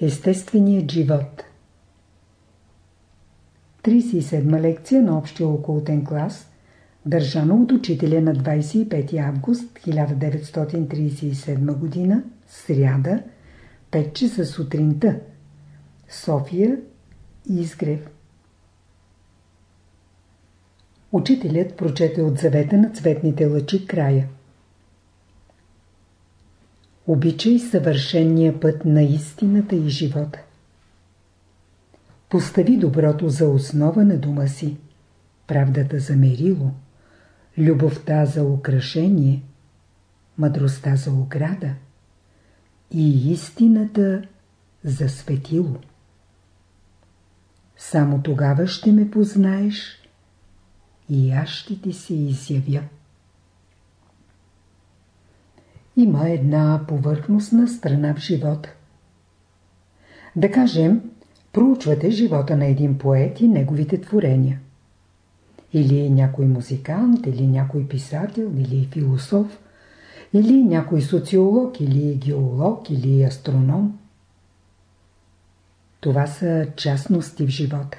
Естественият живот 37 лекция на общия окултен клас, държана от учителя на 25 август 1937 г. сряда, 5 часа сутринта, София, Изгрев. Учителят прочете от завета на цветните лъчи края. Обичай съвършения път на истината и живота. Постави доброто за основа на дома си, правдата за мерило, любовта за украшение, мъдростта за ограда и истината за светило. Само тогава ще ме познаеш и аз ще ти се изявя. Има една повърхностна страна в живота. Да кажем, проучвате живота на един поет и неговите творения. Или някой музикант, или някой писател, или философ, или някой социолог, или геолог, или астроном. Това са частности в живота.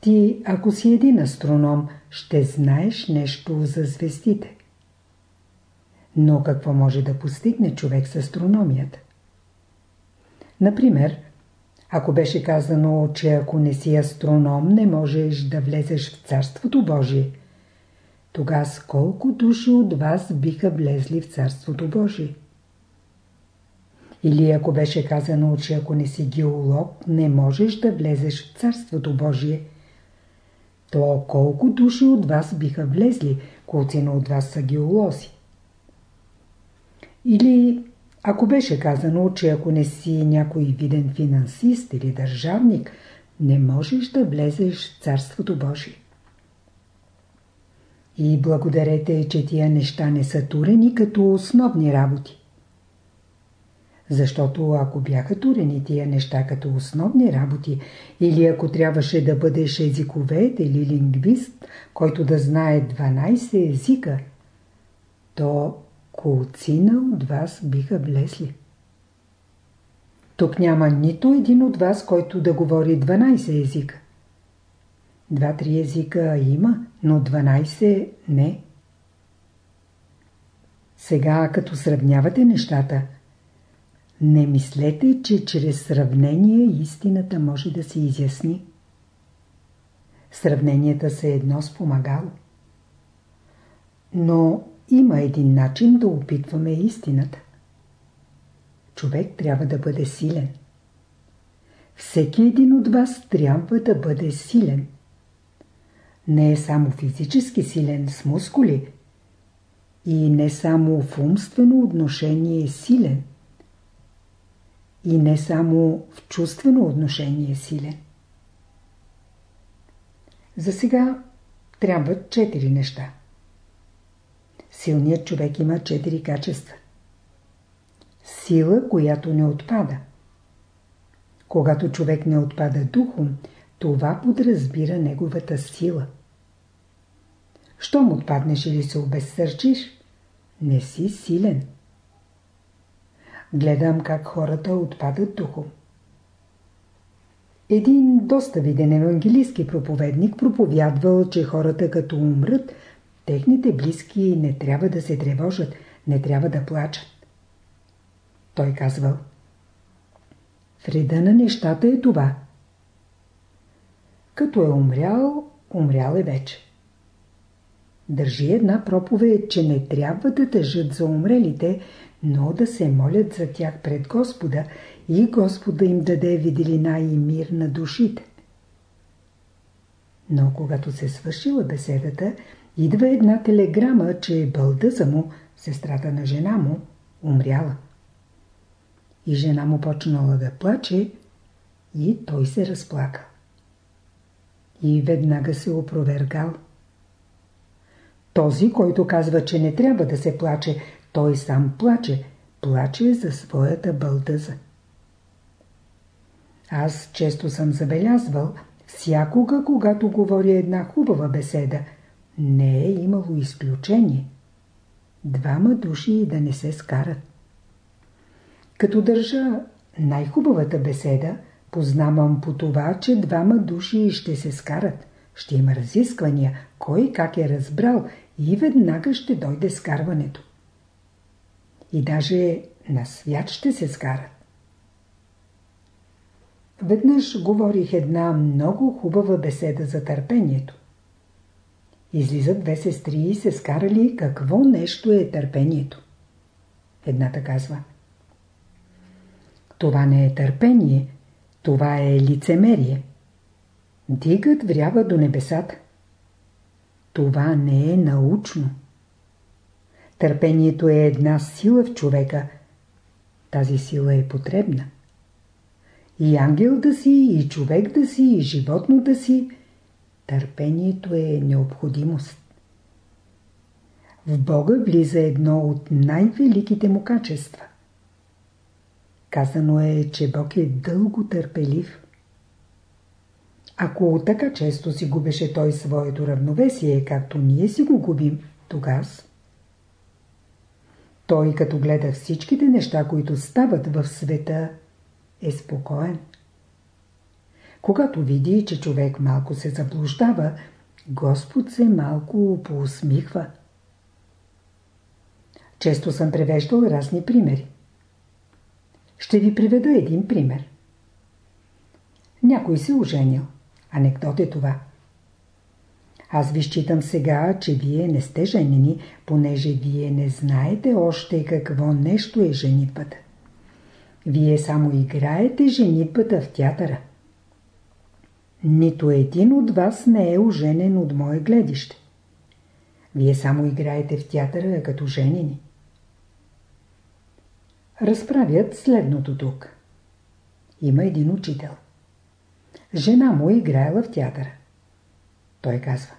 Ти, ако си един астроном, ще знаеш нещо за звездите. Но какво може да постигне човек с астрономията? Например, ако беше казано, че ако не си астроном, не можеш да влезеш в Царството Божие, тогава колко души от вас биха влезли в Царството Божие? Или ако беше казано, че ако не си геолог, не можеш да влезеш в Царството Божие, то колко души от вас биха влезли, колцина от вас са геолози? Или ако беше казано, че ако не си някой виден финансист или държавник, не можеш да влезеш в Царството Божие. И благодарете, че тия неща не са турени като основни работи. Защото ако бяха турени тия неща като основни работи, или ако трябваше да бъдеш езиковед или лингвист, който да знае 12 езика, то колцина от вас биха влезли. Тук няма нито един от вас, който да говори 12 езика. Два-три езика има, но 12 не. Сега, като сравнявате нещата, не мислете, че чрез сравнение истината може да се изясни. Сравненията са едно спомагало. Но има един начин да опитваме истината. Човек трябва да бъде силен. Всеки един от вас трябва да бъде силен. Не е само физически силен с мускули и не само в умствено отношение силен и не само в чувствено отношение силен. За сега трябват четири неща. Силният човек има четири качества. Сила, която не отпада. Когато човек не отпада духом, това подразбира неговата сила. Щом отпаднеш или се обезсърчиш, не си силен. Гледам как хората отпадат духом. Един доста виден евангелистски проповедник проповядвал, че хората като умрат, техните близки не трябва да се тревожат, не трябва да плачат. Той казвал Вреда на нещата е това. Като е умрял, умрял е вече. Държи една проповед, че не трябва да тъжат за умрелите, но да се молят за тях пред Господа и Господа им даде виделина и мир на душите. Но когато се свършила беседата, идва една телеграма, че бълдъза му, сестрата на жена му, умряла. И жена му почнала да плаче и той се разплака. И веднага се опровергал. Този, който казва, че не трябва да се плаче, той сам плаче, плаче за своята бълдъза. Аз често съм забелязвал, всякога, когато говоря една хубава беседа, не е имало изключение. Двама души да не се скарат. Като държа най-хубавата беседа познавам по това, че двама души ще се скарат. Ще има разисквания, кой как е разбрал и веднага ще дойде скарването. И даже на свят ще се скарат. Веднъж говорих една много хубава беседа за търпението. Излизат две сестри и се скарали какво нещо е търпението. Едната казва Това не е търпение, това е лицемерие. Дигат врява до небесата. Това не е научно. Търпението е една сила в човека. Тази сила е потребна. И ангел да си, и човек да си, и животно да си, търпението е необходимост. В Бога влиза едно от най-великите му качества. Казано е, че Бог е дълго търпелив. Ако така често си губеше той своето равновесие, както ние си го губим, тогава той като гледа всичките неща, които стават в света, е спокоен. Когато види, че човек малко се заблуждава, Господ се малко поусмихва. Често съм превеждал разни примери. Ще ви приведа един пример. Някой се оженил. Анекдот е това. Аз ви считам сега, че вие не сте женени, понеже вие не знаете още какво нещо е женитбата. Вие само играете женитбата в театъра. Нито един от вас не е оженен от мое гледище. Вие само играете в театъра като женени. Разправят следното тук. Има един учител. Жена му играела в театъра. Той казва.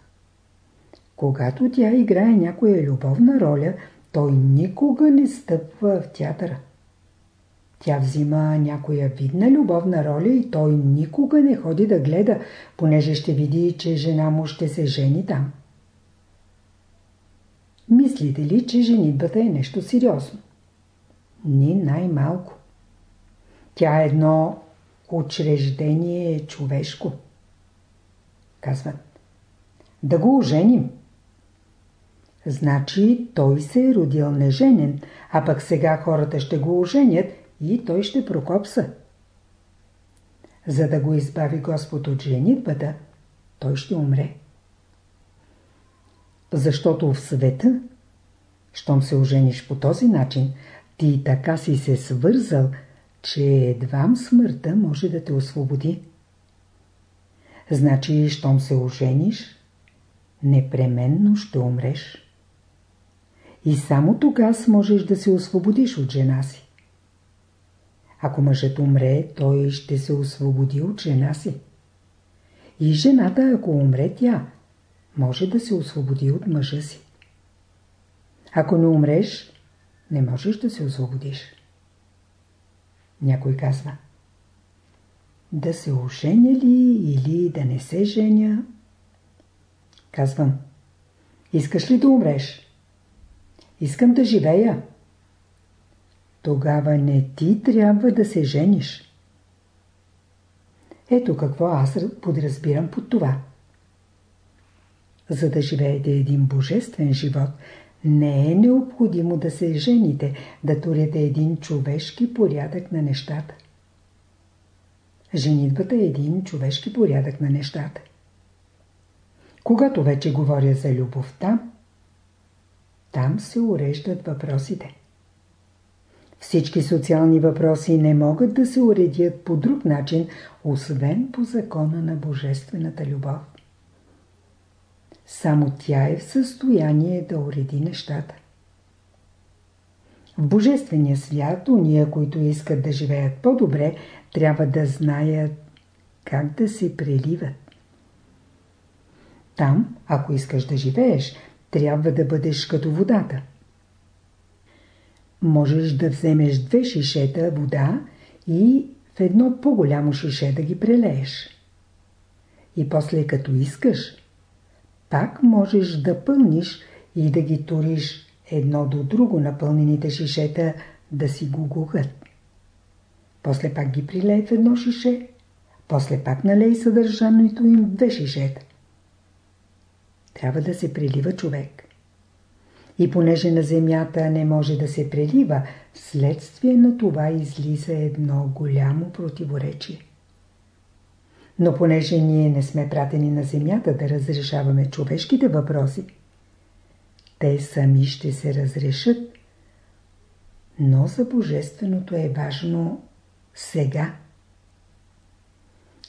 Когато тя играе някоя любовна роля, той никога не стъпва в театъра. Тя взима някоя видна любовна роля и той никога не ходи да гледа, понеже ще види, че жена му ще се жени там. Мислите ли, че женитбата е нещо сериозно? Ни най-малко. Тя е едно учреждение човешко. Казват. Да го оженим. Значи той се е родил неженен, а пък сега хората ще го оженят и той ще прокопса. За да го избави Господ от женитбата, той ще умре. Защото в света, щом се ожениш по този начин, ти така си се свързал, че едвам смъртта може да те освободи. Значи, щом се ожениш, непременно ще умреш. И само тогава можеш да се освободиш от жена си. Ако мъжът умре, той ще се освободи от жена си. И жената, ако умре тя, може да се освободи от мъжа си. Ако не умреш, не можеш да се освободиш. Някой казва Да се оженя ли или да не се женя? Казвам Искаш ли да умреш? Искам да живея. Тогава не ти трябва да се жениш. Ето какво аз подразбирам под това. За да живеете един божествен живот, не е необходимо да се жените, да турите един човешки порядък на нещата. Женитбата е един човешки порядък на нещата. Когато вече говоря за любовта, там се уреждат въпросите. Всички социални въпроси не могат да се уредят по друг начин, освен по закона на божествената любов. Само тя е в състояние да уреди нещата. В Божествения свят, уния, които искат да живеят по-добре, трябва да знаят как да се преливат. Там, ако искаш да живееш, трябва да бъдеш като водата. Можеш да вземеш две шишета вода и в едно по-голямо шише да ги прелееш. И после като искаш, пак можеш да пълниш и да ги туриш едно до друго напълнените шишета да си го гугат. после пак ги прилей в едно шише, после пак налей съдържанието им две шишета. Трябва да се прелива човек. И понеже на земята не може да се прелива, следствие на това излиза едно голямо противоречие. Но понеже ние не сме пратени на земята да разрешаваме човешките въпроси, те сами ще се разрешат, но за Божественото е важно сега.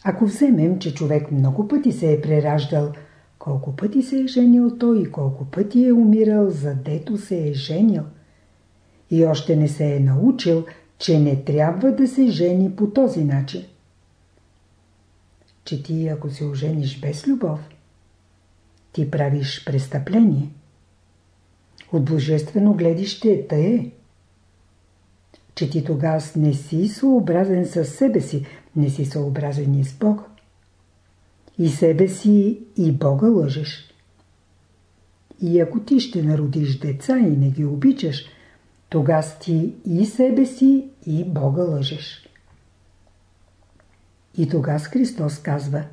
Ако вземем, че човек много пъти се е прераждал, колко пъти се е женил той и колко пъти е умирал, задето се е женил, и още не се е научил, че не трябва да се жени по този начин. Че ти, ако се ожениш без любов, ти правиш престъпление. От божествено гледище тъе. Че ти тогава не си съобразен с себе си, не си съобразен и с Бога. И себе си и Бога лъжеш. И ако ти ще народиш деца и не ги обичаш, тогава ти и себе си и Бога лъжеш. И тогава Христос казва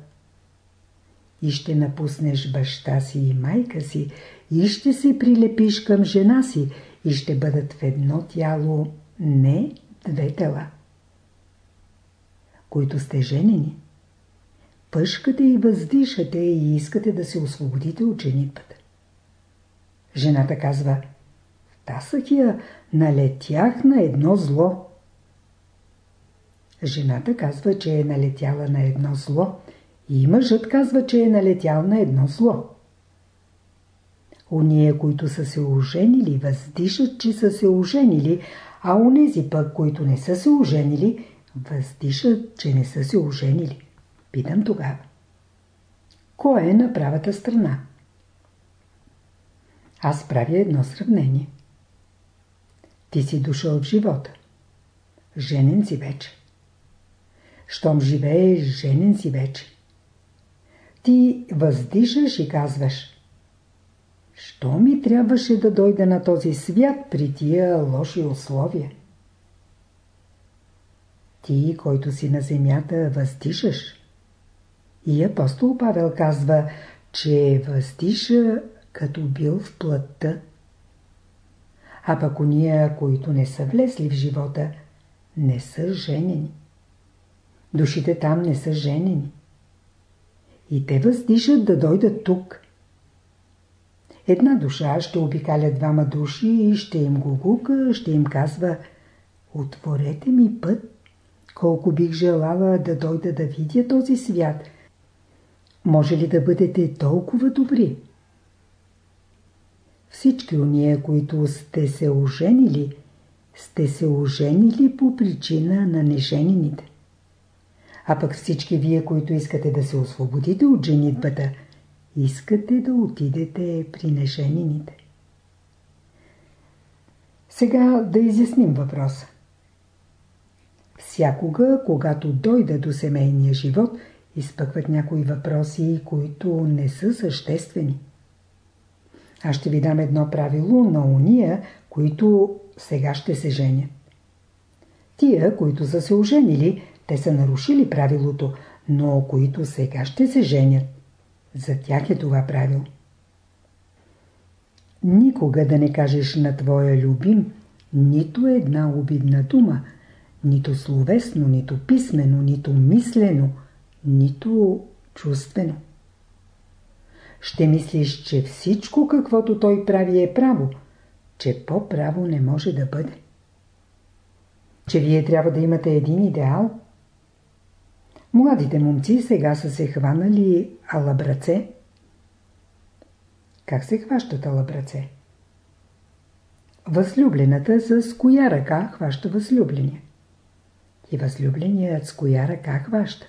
И ще напуснеш баща си и майка си и ще се прилепиш към жена си и ще бъдат в едно тяло, не две тела. Които сте женени, пъшкате и въздишате и искате да се освободите от женитбата. Жената казва, в тасъкия налетях на едно зло. Жената казва, че е налетяла на едно зло и мъжът казва, че е налетял на едно зло. Уния, които са се оженили, въздишат, че са се оженили, а онези пък, които не са се оженили, въздишат, че не са се оженили. Питам тогава. Кой е на правата страна? Аз правя едно сравнение. Ти си дошъл в живота. Женен си вече. Щом живееш, женен си вече. Ти въздишаш и казваш Що ми трябваше да дойда на този свят при тия лоши условия? Ти, който си на земята, въздишаш. И апостол Павел казва, че въздиша като бил в плътта. А пък уния, които не са влезли в живота, не са женени. Душите там не са женени. И те въздишат да дойдат тук. Една душа ще обикаля двама души и ще им го гука, ще им казва Отворете ми път, колко бих желала да дойда да видя този свят. Може ли да бъдете толкова добри? Всички уния, които сте се оженили, сте се оженили по причина на неженините. А пък всички вие, които искате да се освободите от женитбата – искате да отидете при неженините. Сега да изясним въпроса. Всякога, когато дойда до семейния живот, изпъкват някои въпроси, които не са съществени. Аз ще ви дам едно правило на уния, които сега ще се женят. Тия, които са се оженили, те са нарушили правилото, но които сега ще се женят, за тях е това правило. Никога да не кажеш на твоя любим нито една обидна дума, нито словесно, нито писмено, нито мислено, нито чувствено. Ще мислиш, че всичко каквото той прави е право, че по-право не може да бъде. Че вие трябва да имате един идеал – Младите момци сега са се хванали алабраце. Как се хващат алабраце? Възлюблената с коя ръка хваща възлюбления? И възлюбленият с коя ръка хваща?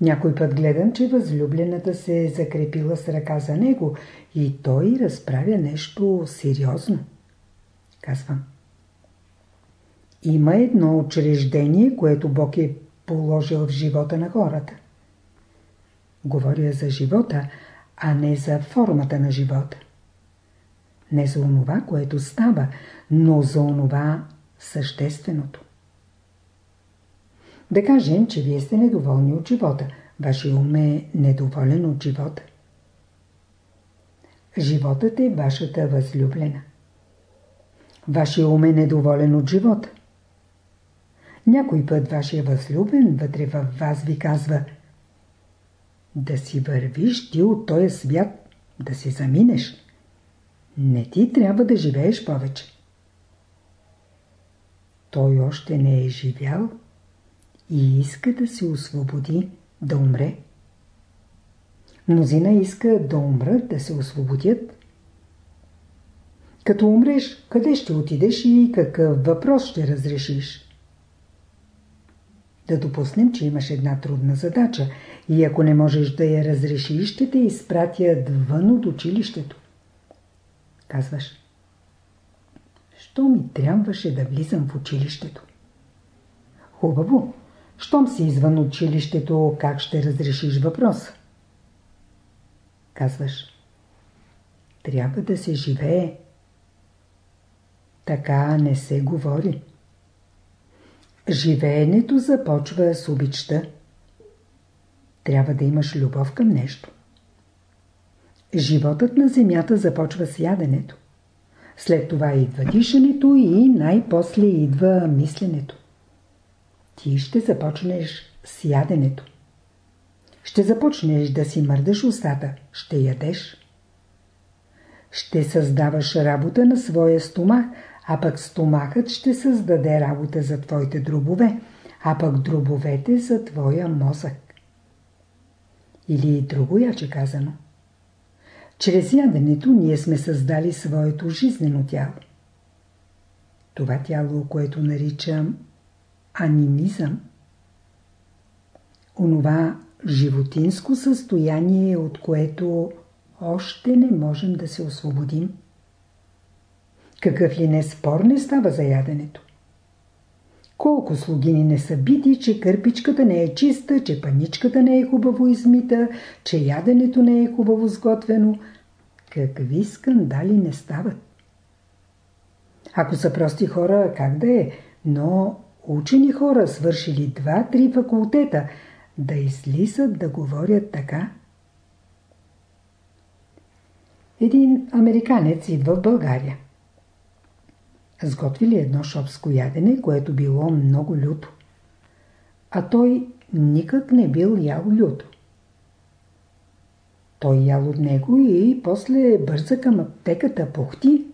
Някой път гледам, че възлюблената се е закрепила с ръка за него и той разправя нещо сериозно. Казвам. Има едно учреждение, което Бог е положил в живота на хората. Говоря за живота, а не за формата на живота. Не за онова, което става, но за онова същественото. Да кажем, че вие сте недоволни от живота. Вашия ум е недоволен от живота. Животът е вашата възлюблена. Вашия ум е недоволен от живота. Някой път вашия възлюбен вътре във вас ви казва да си вървиш ти от този свят, да си заминеш. Не ти трябва да живееш повече. Той още не е живял и иска да се освободи, да умре. Мнозина иска да умрат, да се освободят. Като умреш, къде ще отидеш и какъв въпрос ще разрешиш? Да допуснем, че имаш една трудна задача и ако не можеш да я разрешиш, ще те изпратят вън от училището. Казваш, що ми трябваше да влизам в училището? Хубаво, щом си извън училището, как ще разрешиш въпроса? Казваш, трябва да се живее. Така не се говори. Живеенето започва с обичта. Трябва да имаш любов към нещо. Животът на земята започва с яденето. След това идва дишането и най-после идва мисленето. Ти ще започнеш с яденето. Ще започнеш да си мърдаш устата, ще ядеш. Ще създаваш работа на своя стомах, а пък стомахът ще създаде работа за твоите дробове, а пък дробовете за твоя мозък. Или друго яче казано. Чрез яденето ние сме създали своето жизнено тяло. Това тяло, което наричам анимизъм, онова животинско състояние, от което още не можем да се освободим. Какъв ли не спор не става за яденето? Колко слугини не са бити, че кърпичката не е чиста, че паничката не е хубаво измита, че яденето не е хубаво сготвено. Какви скандали не стават? Ако са прости хора, как да е, но учени хора, свършили два-три факултета, да излизат да говорят така. Един американец идва в България. Сготвили едно шопско ядене, което било много люто. А той никак не бил ял люто. Той ял от него и после бърза към аптеката пухти.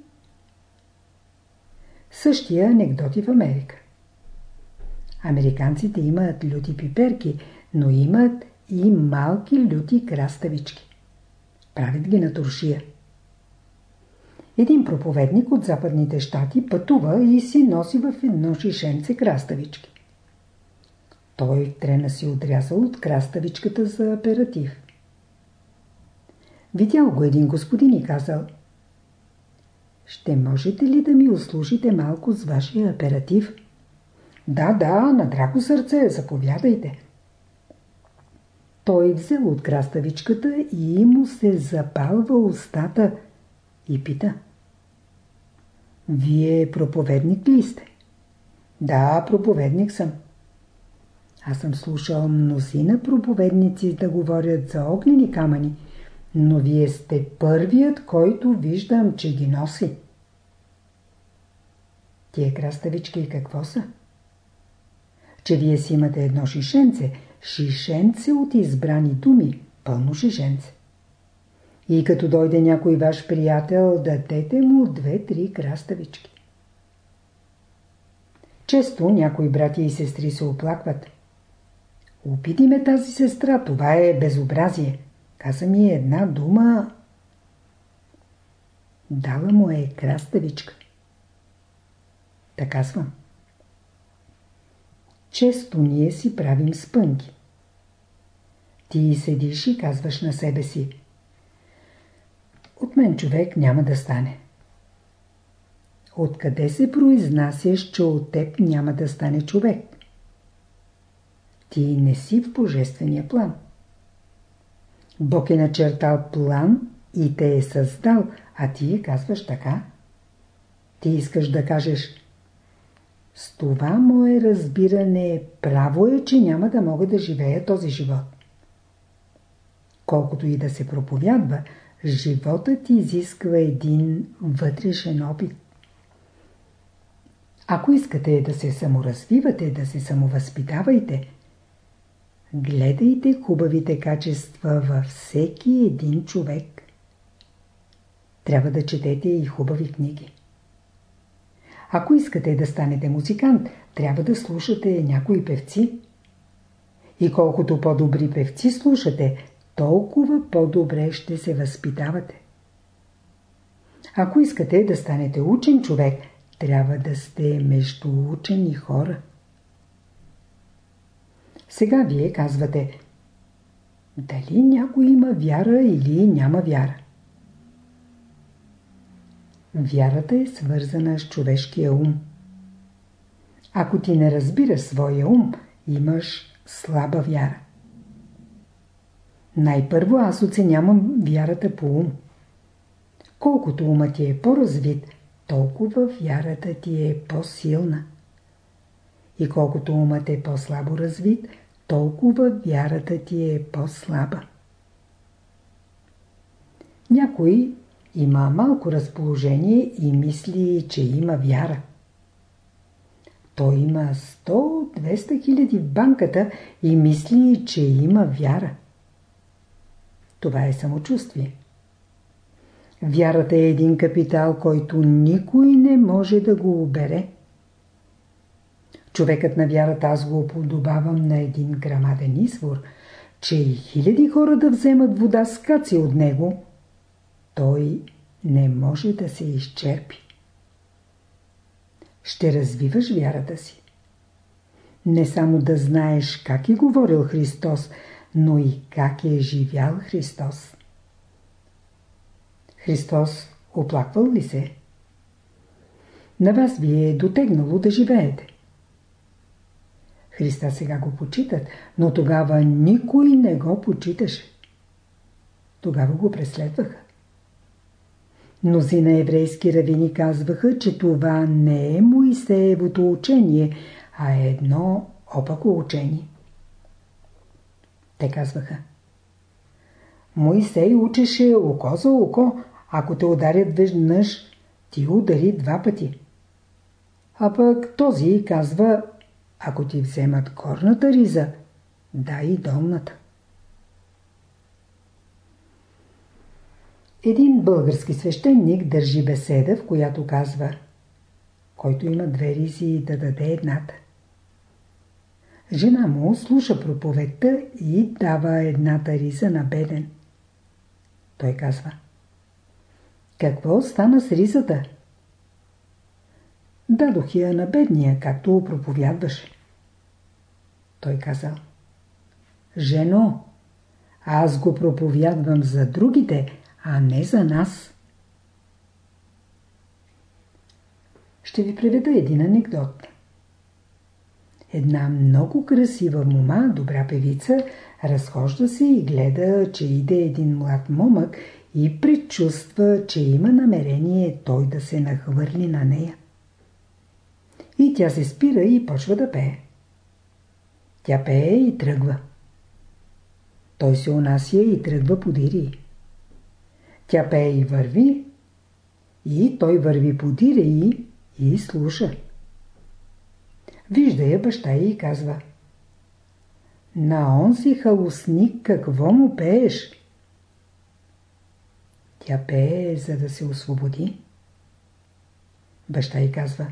Същия анекдоти в Америка. Американците имат люти пиперки, но имат и малки люти краставички. Правят ги на туршия. Един проповедник от западните щати пътува и си носи в едно шишенце краставички. Той трена си отрязал от краставичката за аператив. Видял го един господин и казал Ще можете ли да ми услужите малко с вашия аператив? Да, да, на драго сърце, заповядайте. Той взел от краставичката и му се запалва устата и пита. Вие проповедник ли сте? Да, проповедник съм. Аз съм слушал мнозина проповедници да говорят за огнени камъни, но вие сте първият, който виждам, че ги носи. Тие краставички какво са? Че вие си имате едно шишенце, шишенце от избрани думи, пълно шишенце. И като дойде някой ваш приятел, дадете му две-три краставички. Често някои брати и сестри се оплакват. Опиди ме тази сестра, това е безобразие. Каза ми една дума. Дала му е краставичка. Така съм. Често ние си правим спънки. Ти седиш и казваш на себе си. От мен човек няма да стане. Откъде се произнасяш, че от теб няма да стане човек? Ти не си в божествения план. Бог е начертал план и те е създал, а ти казваш така. Ти искаш да кажеш с това мое разбиране право е, че няма да мога да живея този живот. Колкото и да се проповядва, животът изисква един вътрешен опит. Ако искате да се саморазвивате, да се самовъзпитавайте, гледайте хубавите качества във всеки един човек. Трябва да четете и хубави книги. Ако искате да станете музикант, трябва да слушате някои певци. И колкото по-добри певци слушате, толкова по-добре ще се възпитавате. Ако искате да станете учен човек, трябва да сте между учени хора. Сега вие казвате, дали някой има вяра или няма вяра. Вярата е свързана с човешкия ум. Ако ти не разбираш своя ум, имаш слаба вяра. Най-първо аз оценявам вярата по ум. Колкото умът ти е по-развит, толкова вярата ти е по-силна. И колкото умът е по-слабо развит, толкова вярата ти е по-слаба. Някой има малко разположение и мисли, че има вяра. Той има 100-200 хиляди в банката и мисли, че има вяра. Това е самочувствие. Вярата е един капитал, който никой не може да го обере. Човекът на вярата аз го подобавам на един грамаден извор, че и хиляди хора да вземат вода с каци от него, той не може да се изчерпи. Ще развиваш вярата си. Не само да знаеш как е говорил Христос, но и как е живял Христос. Христос оплаквал ли се? На вас ви е дотегнало да живеете. Христа сега го почитат, но тогава никой не го почиташе. Тогава го преследваха. Мнозина еврейски равини казваха, че това не е Моисеевото учение, а е едно опако учение. Те казваха. Моисей учеше око за око, ако те ударят веднъж, ти удари два пъти. А пък този казва, ако ти вземат горната риза, дай и долната. Един български свещеник държи беседа, в която казва Който има две ризи, да даде едната. Жена му слуша проповедта и дава едната риза на беден. Той казва Какво стана с ризата? Дадох я на бедния, както проповядваше. Той казал Жено, аз го проповядвам за другите, а не за нас. Ще ви приведа един анекдот. Една много красива мома, добра певица, разхожда се и гледа, че иде един млад момък и предчувства, че има намерение той да се нахвърли на нея. И тя се спира и почва да пее. Тя пее и тръгва. Той се унася и тръгва подири. Тя пее и върви, и той върви подире и, и слуша. Вижда я баща и казва На онзи халусник какво му пееш? Тя пее, за да се освободи. Баща й казва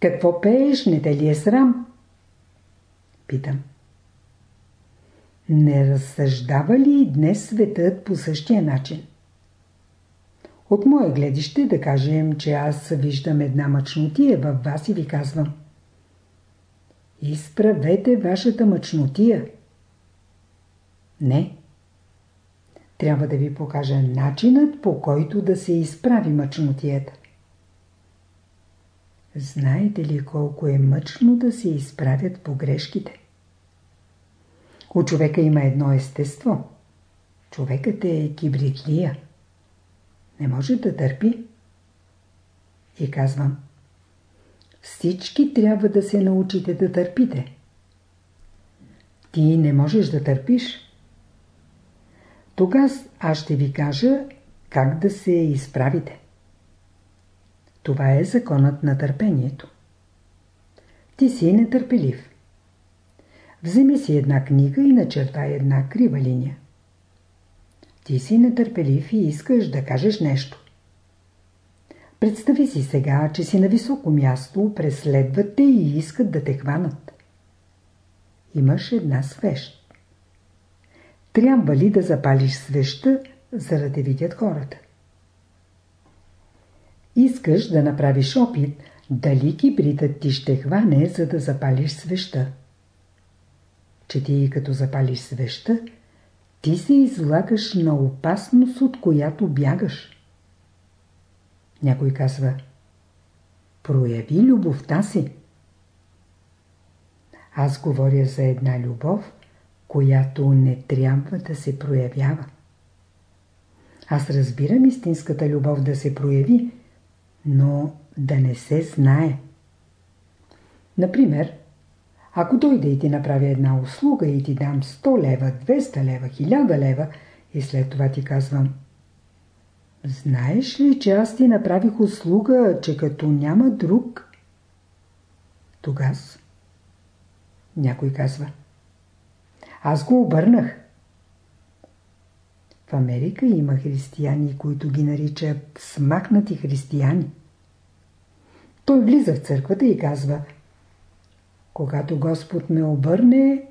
Какво пееш, не те ли е срам? Питам Не разсъждава ли днес светът по същия начин? От мое гледище да кажем, че аз виждам една мъчнотия във вас и ви казвам. Изправете вашата мъчнотия. Не. Трябва да ви покажа начинът по който да се изправи мъчнотията. Знаете ли колко е мъчно да се изправят погрешките? У човека има едно естество. Човекът е кибритлия не може да търпи. И казвам, всички трябва да се научите да търпите. Ти не можеш да търпиш. Тогава аз ще ви кажа как да се изправите. Това е законът на търпението. Ти си нетърпелив. Вземи си една книга и начертай една крива линия. Ти си нетърпелив и искаш да кажеш нещо. Представи си сега, че си на високо място, преследват те и искат да те хванат. Имаш една свещ. Трябва ли да запалиш свеща, за да те видят хората? Искаш да направиш опит, дали кибритът ти ще хване, за да запалиш свеща. Че ти като запалиш свеща, ти се излагаш на опасност, от която бягаш. Някой казва Прояви любовта си. Аз говоря за една любов, която не трябва да се проявява. Аз разбирам истинската любов да се прояви, но да не се знае. Например, ако дойде и ти направя една услуга и ти дам 100 лева, 200 лева, 1000 лева и след това ти казвам Знаеш ли, че аз ти направих услуга, че като няма друг? Тогас някой казва Аз го обърнах. В Америка има християни, които ги наричат смахнати християни. Той влиза в църквата и казва Когато Господ ме обърне,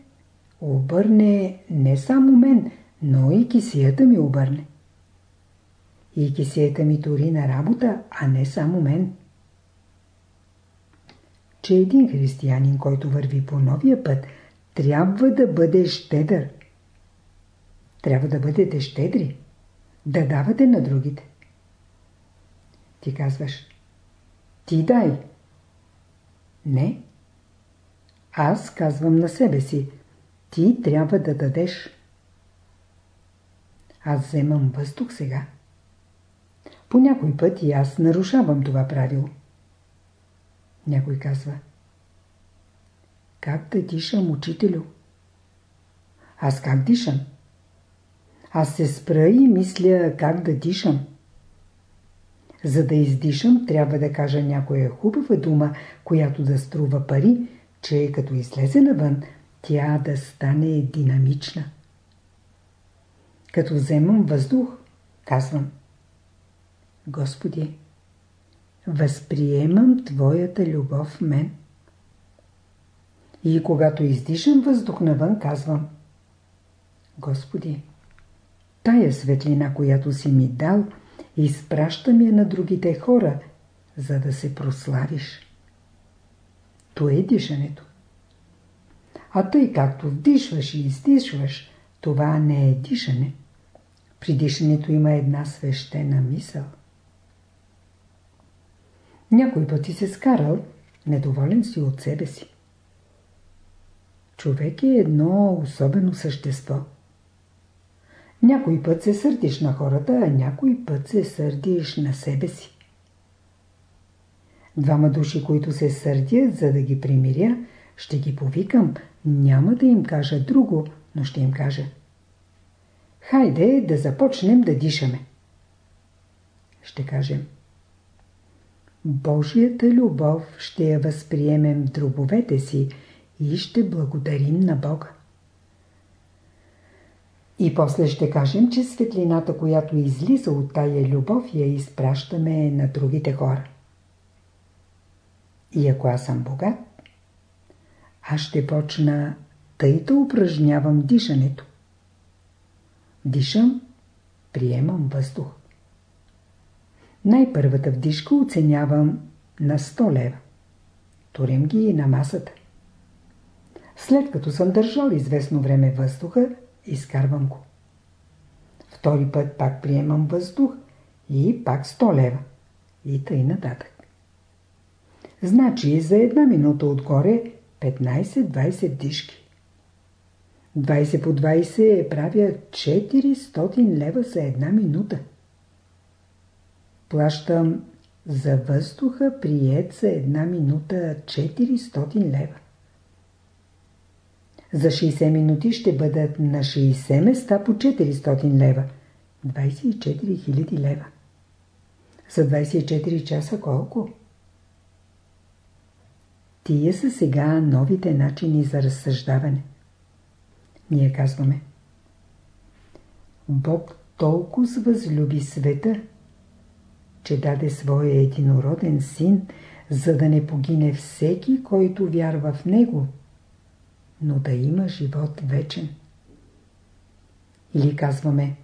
обърне не само мен, но и кисията ми обърне. И кисията ми тори на работа, а не само мен. Че един християнин, който върви по новия път, трябва да бъде щедър. Трябва да бъдете щедри. Да давате на другите. Ти казваш. Ти дай. Не. Аз казвам на себе си. Ти трябва да дадеш. Аз вземам въздух сега. По някой път и аз нарушавам това правило. Някой казва Как да дишам, учителю? Аз как дишам? Аз се спра и мисля как да дишам. За да издишам, трябва да кажа някоя хубава дума, която да струва пари, че като излезе навън, тя да стане динамична. Като вземам въздух, казвам Господи, възприемам Твоята любов в мен. И когато издишам въздух навън, казвам Господи, тая светлина, която си ми дал, изпращам я на другите хора, за да се прославиш. То е дишането. А тъй както вдишваш и издишваш, това не е дишане. При дишането има една свещена мисъл. Някой път си се скарал, недоволен си от себе си. Човек е едно особено същество. Някой път се сърдиш на хората, а някой път се сърдиш на себе си. Двама души, които се сърдят, за да ги примиря, ще ги повикам. Няма да им кажа друго, но ще им кажа. Хайде да започнем да дишаме. Ще кажем. Божията любов ще я възприемем в дробовете си и ще благодарим на Бога. И после ще кажем, че светлината, която излиза от тая любов, я изпращаме на другите хора. И ако аз съм богат, аз ще почна тъй да упражнявам дишането. Дишам, приемам въздух. Най-първата вдишка оценявам на 100 лева. Турим ги на масата. След като съм държал известно време въздуха, изкарвам го. Втори път пак приемам въздух и пак 100 лева. И тъй нататък. Значи за една минута отгоре 15-20 дишки. 20 по 20 правя 400 лева за една минута плащам За въздуха прият за една минута 400 лева. За 60 минути ще бъдат на 60 места по 400 лева. 24 000 лева. За 24 часа колко? Тия са сега новите начини за разсъждаване. Ние казваме Бог толкова възлюби света, че даде своя единороден син, за да не погине всеки, който вярва в него, но да има живот вечен. Или казваме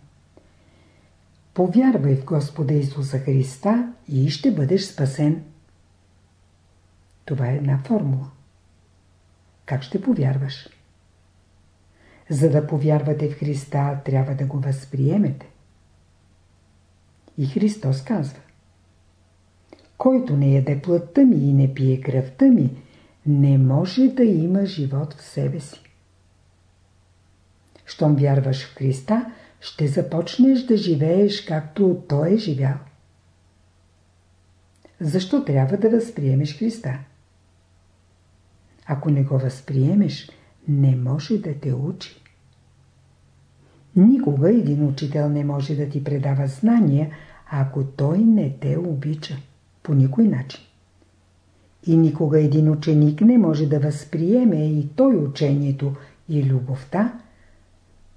Повярвай в Господа Исуса Христа и ще бъдеш спасен. Това е една формула. Как ще повярваш? За да повярвате в Христа, трябва да го възприемете. И Христос казва Който не яде плътта ми и не пие кръвта ми, не може да има живот в себе си. Щом вярваш в Христа, ще започнеш да живееш както Той е живял. Защо трябва да възприемеш Христа? Ако не го възприемеш, не може да те учи. Никога един учител не може да ти предава знания, ако той не те обича. По никой начин. И никога един ученик не може да възприеме и той учението и любовта,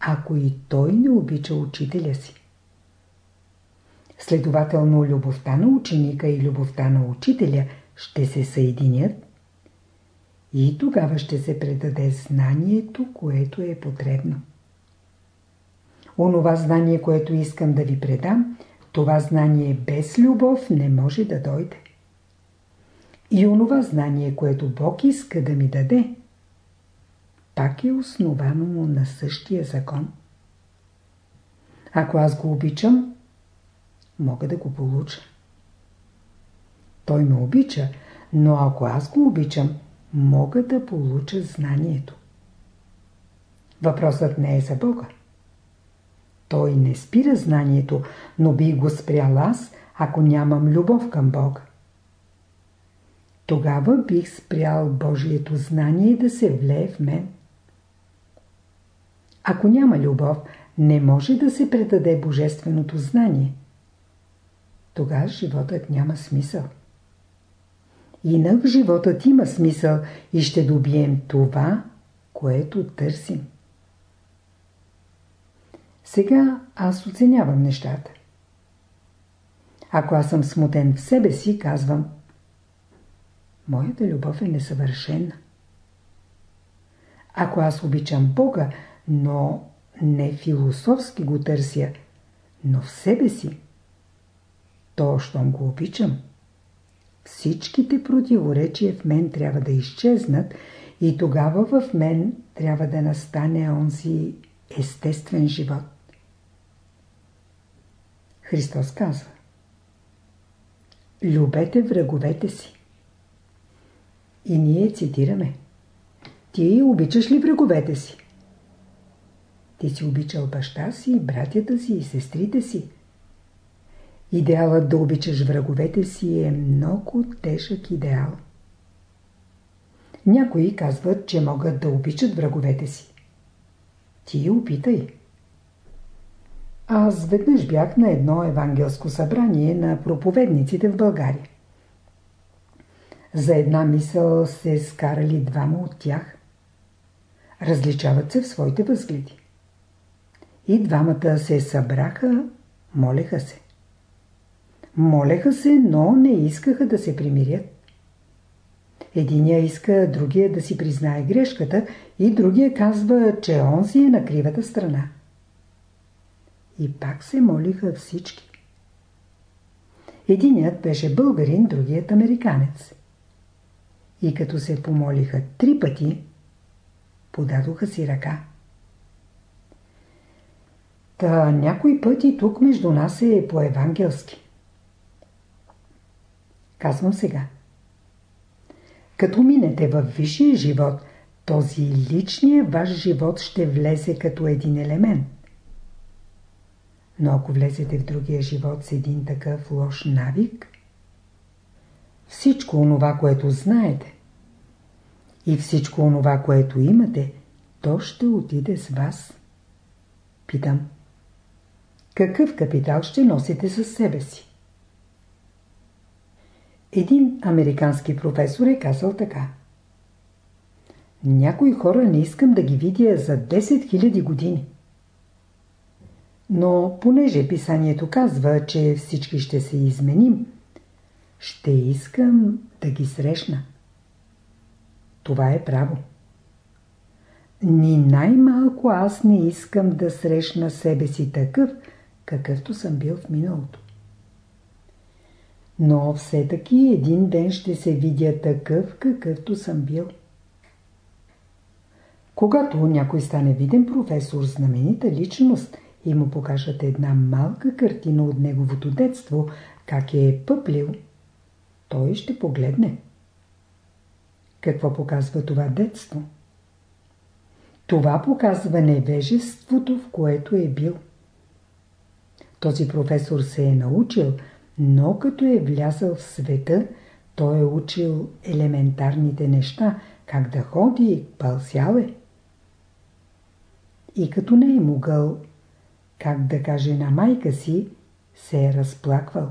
ако и той не обича учителя си. Следователно, любовта на ученика и любовта на учителя ще се съединят и тогава ще се предаде знанието, което е потребно. Онова знание, което искам да ви предам, това знание без любов не може да дойде. И онова знание, което Бог иска да ми даде, пак е основано на същия закон. Ако аз го обичам, мога да го получа. Той ме обича, но ако аз го обичам, мога да получа знанието. Въпросът не е за Бога. Той не спира знанието, но би го спрял аз, ако нямам любов към Бога. Тогава бих спрял Божието знание да се влее в мен. Ако няма любов, не може да се предаде божественото знание. Тогава животът няма смисъл. Инак животът има смисъл и ще добием това, което търсим. Сега аз оценявам нещата. Ако аз съм смутен в себе си, казвам Моята любов е несъвършена. Ако аз обичам Бога, но не философски го търся, но в себе си, то, щом го обичам, всичките противоречия в мен трябва да изчезнат и тогава в мен трябва да настане онзи естествен живот. Христос казва Любете враговете си. И ние цитираме Ти обичаш ли враговете си? Ти си обичал баща си, братята си и сестрите си. Идеалът да обичаш враговете си е много тежък идеал. Някои казват, че могат да обичат враговете си. Ти опитай. Аз веднъж бях на едно евангелско събрание на проповедниците в България. За една мисъл се скарали двама от тях. Различават се в своите възгледи. И двамата се събраха, молеха се. Молеха се, но не искаха да се примирят. Единия иска другия да си признае грешката и другия казва, че он си е на кривата страна. И пак се молиха всички. Единият беше българин, другият американец. И като се помолиха три пъти, подадоха си ръка. Та някой пъти тук между нас е по-евангелски. Казвам сега. Като минете в висшия живот, този личният ваш живот ще влезе като един елемент. Но ако влезете в другия живот с един такъв лош навик, всичко онова, което знаете и всичко онова, което имате, то ще отиде с вас. Питам. Какъв капитал ще носите със себе си? Един американски професор е казал така. Някои хора не искам да ги видя за 10 000 години. Но понеже писанието казва, че всички ще се изменим, ще искам да ги срещна. Това е право. Ни най-малко аз не искам да срещна себе си такъв, какъвто съм бил в миналото. Но все таки един ден ще се видя такъв, какъвто съм бил. Когато някой стане виден професор, знаменита личност и му покажат една малка картина от неговото детство, как е пъплил, той ще погледне. Какво показва това детство? Това показва невежеството, в което е бил. Този професор се е научил, но като е влязъл в света, той е учил елементарните неща, как да ходи, пълсял. И като не е могъл, как да каже на майка си, се е разплаквал.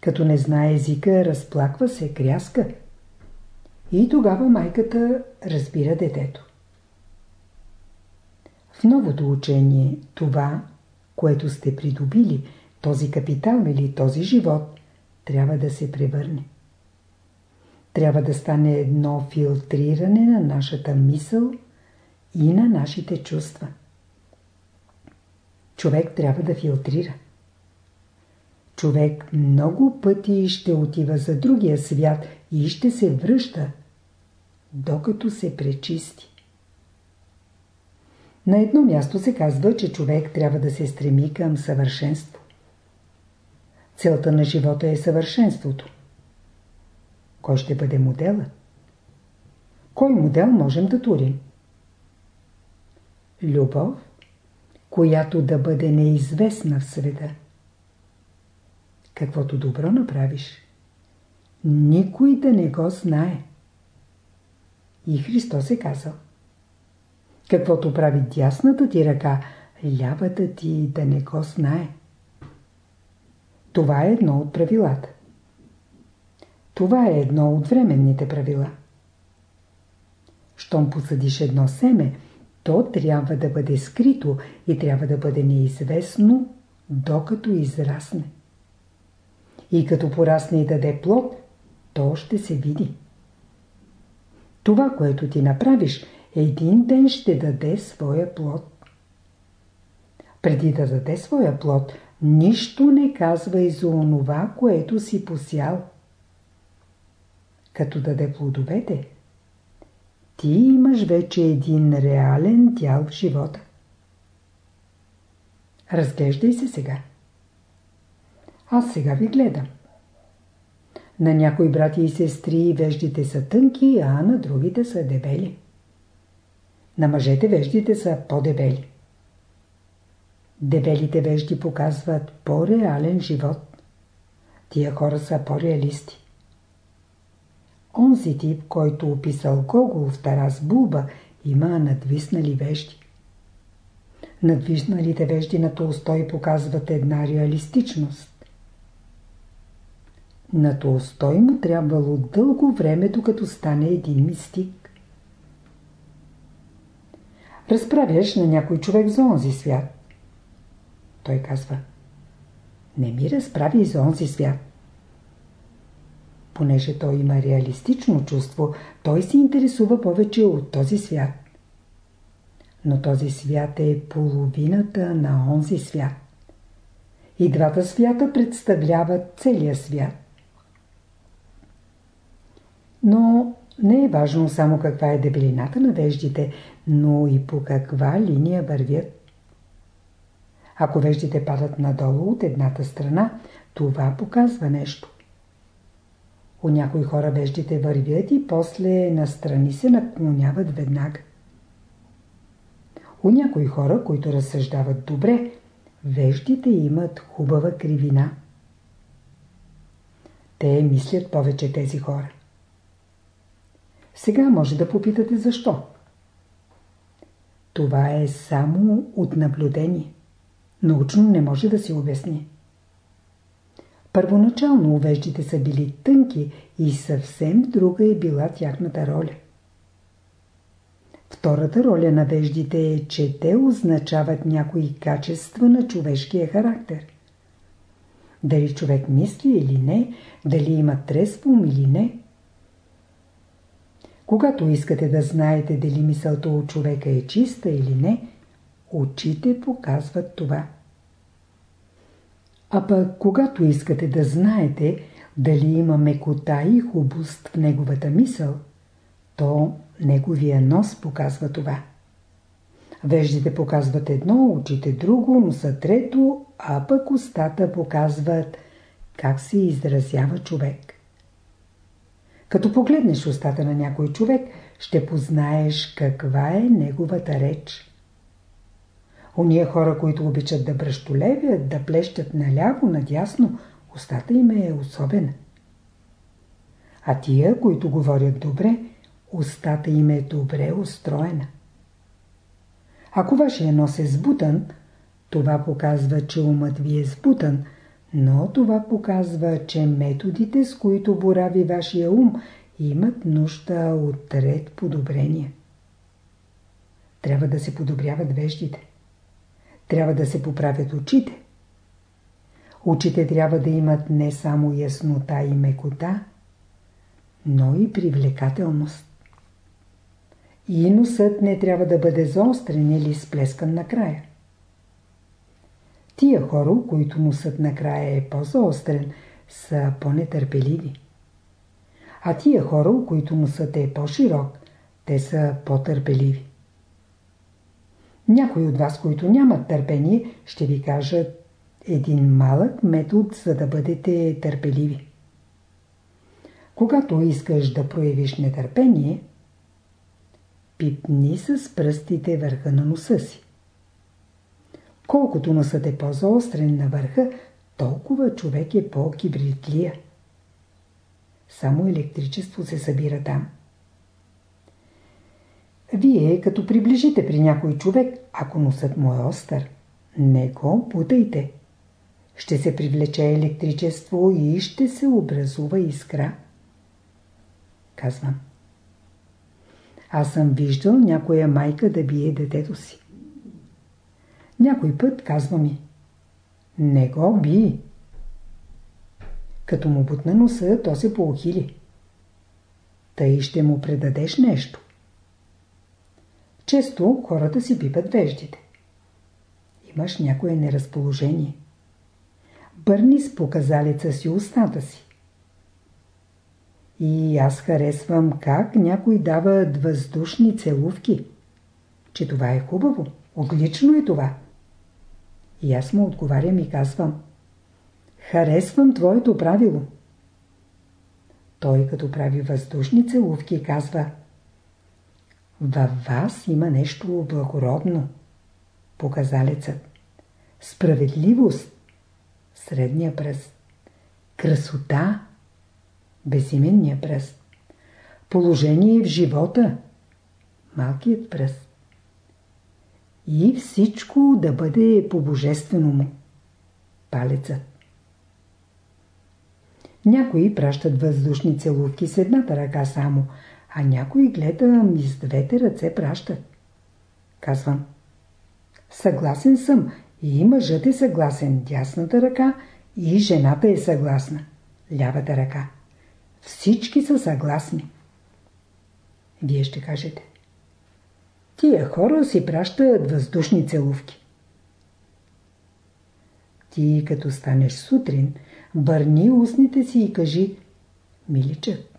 Като не знае езика, разплаква се, кряска. И тогава майката разбира детето. В новото учение това, което сте придобили, този капитал или този живот, трябва да се превърне. Трябва да стане едно филтриране на нашата мисъл и на нашите чувства. Човек трябва да филтрира. Човек много пъти ще отива за другия свят и ще се връща, докато се пречисти. На едно място се казва, че човек трябва да се стреми към съвършенство. Целта на живота е съвършенството. Кой ще бъде модела? Кой модел можем да турим? Любов, която да бъде неизвестна в света. Каквото добро направиш, никой да не го знае. И Христос е казал – Каквото прави дясната ти ръка, лявата ти да не го знае. Това е едно от правилата. Това е едно от временните правила. Щом посадиш едно семе, то трябва да бъде скрито и трябва да бъде неизвестно, докато израсне. И като порасне и даде плод, то ще се види. Това, което ти направиш, един ден ще даде своя плод. Преди да даде своя плод, нищо не казва и за онова, което си посял. Като даде плодовете, ти имаш вече един реален дял в живота. Разглеждай се сега. Аз сега ви гледам. На някои брати и сестри веждите са тънки, а на другите са дебели. На мъжете веждите са по-дебели. Дебелите вежди показват по-реален живот. Тия хора са по-реалисти. Онзи тип, който описал Гогол в Тарас Булба, има надвиснали вежди. Надвисналите вежди на Толстой показват една реалистичност. На Толстой му трябвало дълго време, докато стане един мистик. разправяш на някой човек за онзи свят. Той казва, не ми разправи за онзи свят. Понеже той има реалистично чувство, той се интересува повече от този свят. Но този свят е половината на онзи свят. И двата свята представляват целия свят. Но не е важно само каква е дебелината на веждите, но и по каква линия вървят. Ако веждите падат надолу от едната страна, това показва нещо. У някои хора веждите вървят и после настрани се наклоняват веднага. У някои хора, които разсъждават добре, веждите имат хубава кривина. Те мислят повече тези хора. Сега може да попитате защо. Това е само от наблюдение. Научно не може да се обясни. Първоначално увеждите са били тънки и съвсем друга е била тяхната роля. Втората роля на веждите е, че те означават някои качества на човешкия характер. Дали човек мисли или не, дали има трезвум или не. Когато искате да знаете дали мисълта от човека е чиста или не, очите показват това. А пък когато искате да знаете дали има мекота и хубост в неговата мисъл, то неговия нос показва това. Веждите показват едно, очите друго, носа трето, а пък устата показват как се изразява човек. Като погледнеш устата на някой човек, ще познаеш каква е неговата реч. Ония хора, които обичат да бръщолевят, да плещат наляво, надясно, устата им е особена. А тия, които говорят добре, устата им е добре устроена. Ако вашия нос е сбутан, това показва, че умът ви е сбутан, но това показва, че методите, с които борави вашия ум, имат нужда от ред подобрения. Трябва да се подобряват веждите. Трябва да се поправят очите. Очите трябва да имат не само яснота и мекота, но и привлекателност. И носът не трябва да бъде заострен или сплескан накрая. Тия хора, които носът накрая е по-заострен, са по-нетърпеливи. А тия хора, които носът е по-широк, те са по-търпеливи. Някои от вас, които нямат търпение, ще ви кажат един малък метод, за да бъдете търпеливи. Когато искаш да проявиш нетърпение, пипни с пръстите върха на носа си. Колкото носът е по-заострен на върха, толкова човек е по-кибритлия. Само електричество се събира там. Вие, като приближите при някой човек, ако носът му е остър, не го путайте. Ще се привлече електричество и ще се образува искра. Казвам. Аз съм виждал някоя майка да бие детето си. Някой път казва ми. Не го би. Като му бутна носа, то се поухили. Тъй ще му предадеш нещо. Често хората си биват веждите. Имаш някое неразположение. Бърни с показалица си устата си. И аз харесвам как някой дава въздушни целувки. Че това е хубаво. Отлично е това. И аз му отговарям и казвам. Харесвам твоето правило. Той като прави въздушни целувки казва във вас има нещо благородно. Показалецът. Справедливост. Средния пръст. Красота. Безименния пръст. Положение в живота. Малкият пръст. И всичко да бъде по-божествено му. Палецът. Някои пращат въздушни целувки с едната ръка само – а някой гледам и с двете ръце пращат. Казвам. Съгласен съм и мъжът е съгласен дясната ръка и жената е съгласна лявата ръка. Всички са съгласни. Вие ще кажете. Тия хора си пращат въздушни целувки. Ти като станеш сутрин, бърни устните си и кажи Миличък,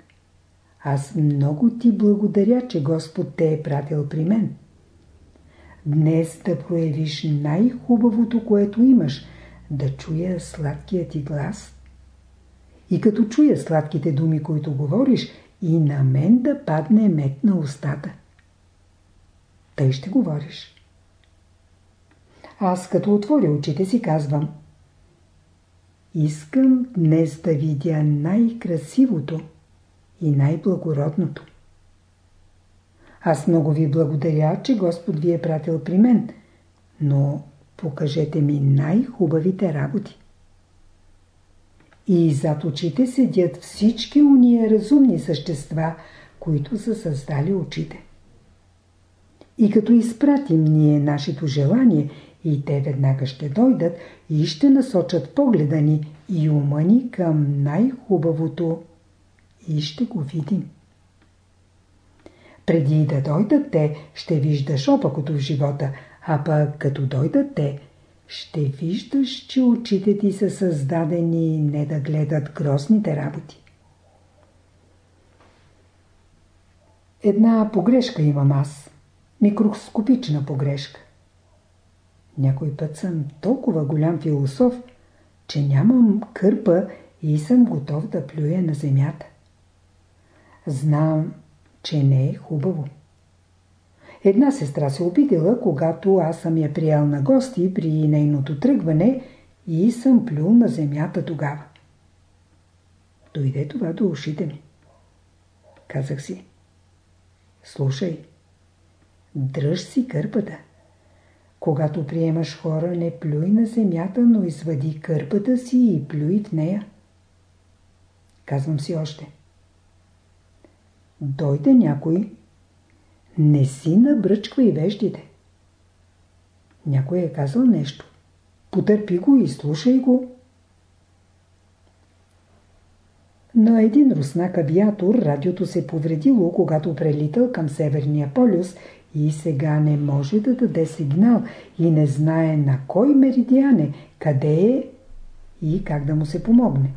аз много ти благодаря, че Господ те е пратил при мен. Днес да проявиш най-хубавото, което имаш, да чуя сладкият ти глас. И като чуя сладките думи, които говориш, и на мен да падне мед на устата. Тъй ще говориш. Аз като отворя очите си казвам искам днес да видя най-красивото и най-благородното. Аз много ви благодаря, че Господ ви е пратил при мен, но покажете ми най-хубавите работи. И зад очите седят всички уния разумни същества, които са създали очите. И като изпратим ние нашето желание, и те веднага ще дойдат и ще насочат погледа ни и ума ни към най-хубавото и ще го видим. Преди да дойдат те, ще виждаш опакото в живота, а пък като дойдат те, ще виждаш, че очите ти са създадени не да гледат грозните работи. Една погрешка имам аз. Микроскопична погрешка. Някой път съм толкова голям философ, че нямам кърпа и съм готов да плюя на земята. Знам, че не е хубаво. Една сестра се обидела, когато аз съм я приял на гости при нейното тръгване и съм плюл на земята тогава. Дойде това до ушите ми. Казах си. Слушай, дръж си кърпата. Когато приемаш хора, не плюй на земята, но извади кърпата си и плюй в нея. Казвам си още. Дойде някой, не си набръчквай веждите. Някой е казал нещо. Потърпи го и слушай го. На един руснак авиатор радиото се повредило, когато прелитал към Северния полюс и сега не може да даде сигнал и не знае на кой меридиан е, къде е и как да му се помогне.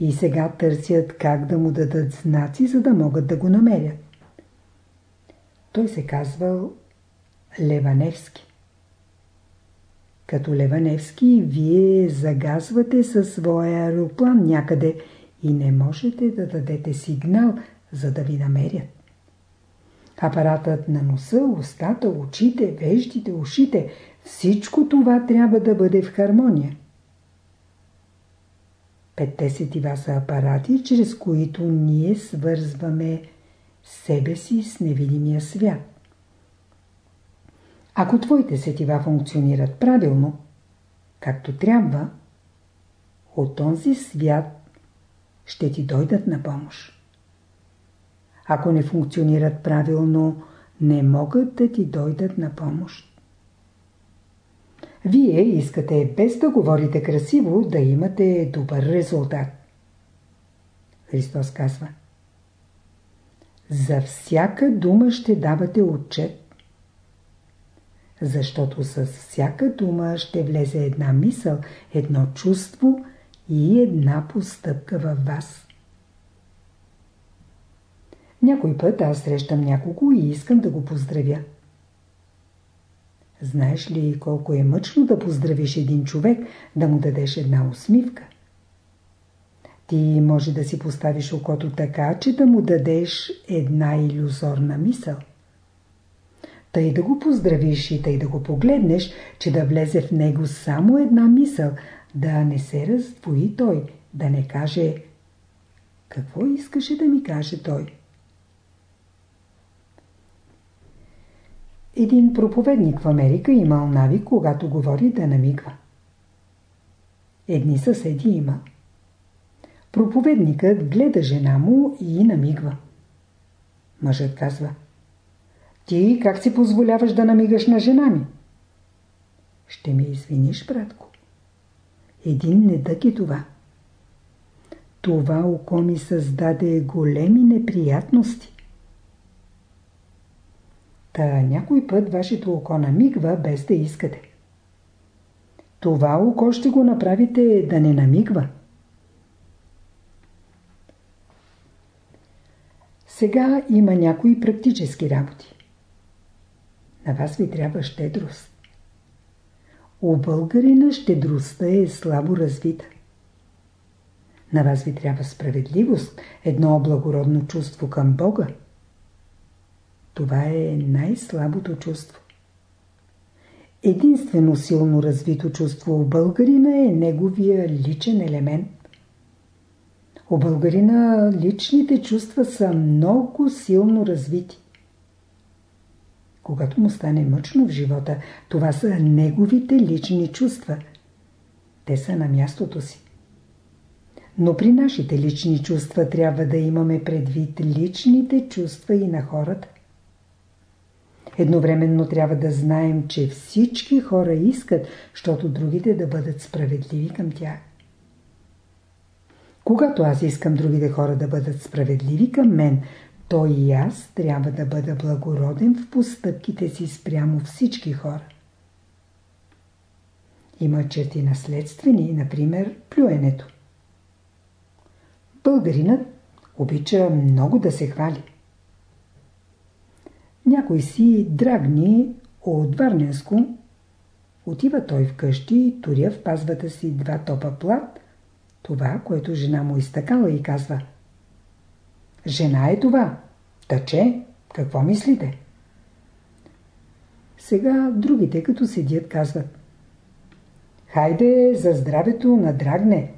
И сега търсят как да му дадат знаци, за да могат да го намерят. Той се казвал Леваневски. Като Леваневски, вие загазвате със своя аероплан някъде и не можете да дадете сигнал, за да ви намерят. Апаратът на носа, устата, очите, веждите, ушите, всичко това трябва да бъде в хармония. Петте сетива са апарати, чрез които ние свързваме себе си с невидимия свят. Ако твоите сетива функционират правилно, както трябва, от този свят ще ти дойдат на помощ. Ако не функционират правилно, не могат да ти дойдат на помощ. Вие искате без да говорите красиво да имате добър резултат. Христос казва За всяка дума ще давате отчет. Защото с всяка дума ще влезе една мисъл, едно чувство и една постъпка във вас. Някой път аз срещам някого и искам да го поздравя. Знаеш ли колко е мъчно да поздравиш един човек, да му дадеш една усмивка? Ти може да си поставиш окото така, че да му дадеш една иллюзорна мисъл. Тъй да го поздравиш и тъй да го погледнеш, че да влезе в него само една мисъл, да не се раздвои той, да не каже какво искаше да ми каже той. Един проповедник в Америка имал навик, когато говори да намигва. Едни съседи има. Проповедникът гледа жена му и намигва. Мъжът казва Ти как си позволяваш да намигаш на жена ми? Ще ми извиниш, братко. Един недък е това. Това око ми създаде големи неприятности. Та някой път вашето око намигва без да искате. Това око ще го направите да не намигва. Сега има някои практически работи. На вас ви трябва щедрост. У българина щедростта е слабо развита. На вас ви трябва справедливост, едно благородно чувство към Бога. Това е най-слабото чувство. Единствено силно развито чувство у българина е неговия личен елемент. У българина личните чувства са много силно развити. Когато му стане мъчно в живота, това са неговите лични чувства. Те са на мястото си. Но при нашите лични чувства трябва да имаме предвид личните чувства и на хората. Едновременно трябва да знаем, че всички хора искат, защото другите да бъдат справедливи към тях. Когато аз искам другите хора да бъдат справедливи към мен, то и аз трябва да бъда благороден в постъпките си спрямо всички хора. Има черти наследствени, например, плюенето. Българинът обича много да се хвали. Някой си драгни от Варненско, отива той вкъщи, туря в пазвата си два топа плат, това, което жена му изтъкала и казва Жена е това. Тъче, какво мислите? Сега другите, като седят, казват Хайде за здравето на Драгне.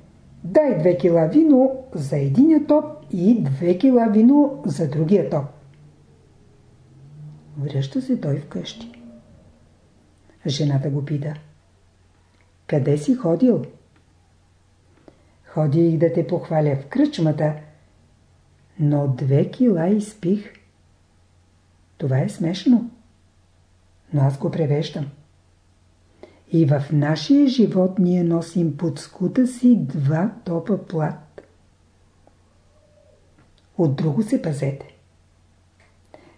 Дай две кила вино за единия топ и две кила вино за другия топ. Връща се той вкъщи. Жената го пита. Къде си ходил? Ходих да те похваля в кръчмата, но две кила изпих. Това е смешно. Но аз го превеждам. И в нашия живот ние носим под скута си два топа плат. От друго се пазете.